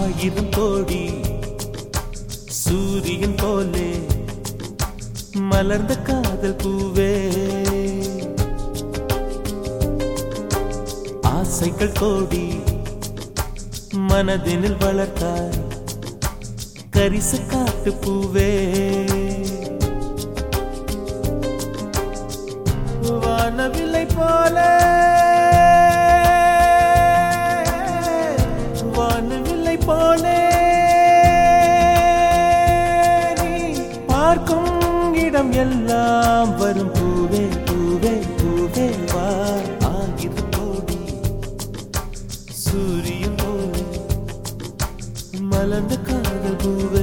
ஆயிரம் கோடி சூரியன் போலே மலர்ந்த காதல் பூவே. ஆசைகள் கோடி மனதினில் வளர்த்தாய் கரிசு காட்டு பூவே. வானவில்லை போலே பார்க்கும் இடம் எல்லாம் வரும். பூவே பூவே பூவே வா. ஆகிரும் கோடி. சூரியன் போல மலர்ந்த காதல் பூவே.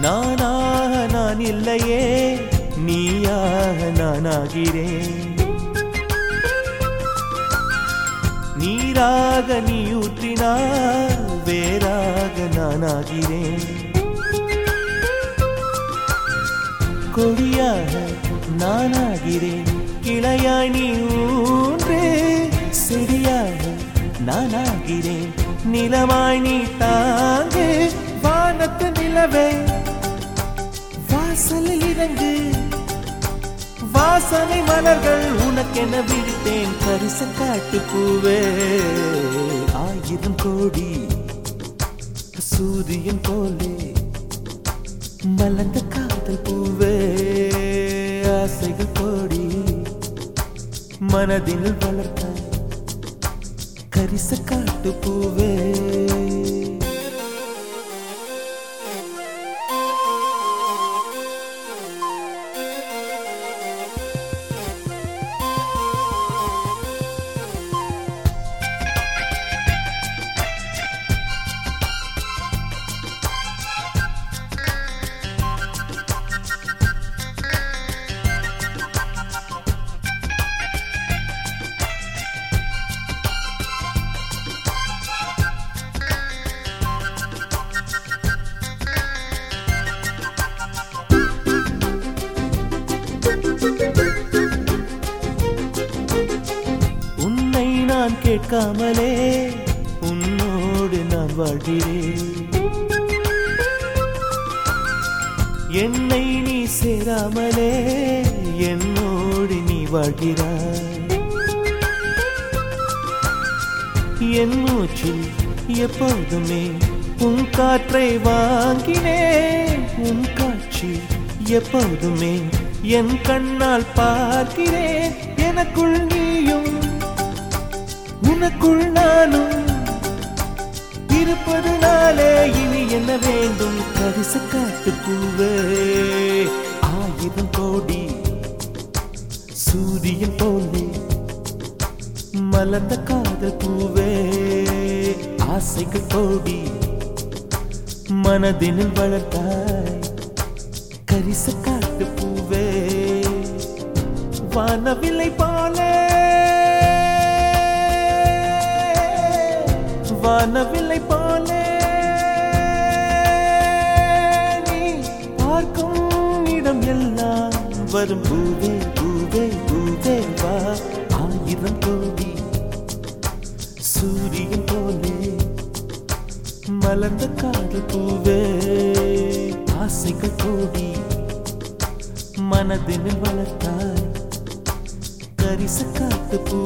நானாக நான் இல்லையே நீயாக நானாகிறேன். நீராக நீ ஊற்றினால் வேறாக நானாகிறேன். கொடியாக நானாகிறேன். கிளையாய் நீ ஊன்று செடியாக நானாகிறேன். நிலமாய் நீ தான் வாசனை மலர்கள் உனக்கென விழித்தேன் பரிசு காட்டு பூவே. ஆயிரம் கோடி சூரியன் போலே. மலர்ந்த காதல் பூவே. ஆசைகள் கோடி மனதில் வளர்த்த கரிச காட்டு பூவே. நான் கேட்காமலே உன்னோடு நான் வாழ்கிறேன். என்னை நீ சேராமலே என்னோடு நீ வாழ்கிறாய். என் மூச்சில் எப்போதுமே உன் காற்றை வாங்கினேன். உன் காட்சி எப்போதுமே என் கண்ணால் பார்க்கிறேன். எனக்குள் நீயும் உனக்குள் நானும் இருப்பது நாளே. இனி என்ன வேண்டும்? கரிசு காட்டு பூவே. ஆயிரம் கோடி சூரியன் போலே மலர்ந்த காதல் பூவே. ஆசைகள் கோடி மனதினில் வளர்த்தாய் கரிச காட்டு பூவே. வானவில்லை பாலே. வானவில்லை போலே. நீ பார்க்கும் இடம் எல்லாம் வரும். பூவே பூவே பூவே வா. ஆயிரம் கோடி சூரியன் போலே. மலர்ந்த காடு பூவே. ஆசைகள் கோடி மனதினில் வளர்த்தாய். கரிச காத்து பூ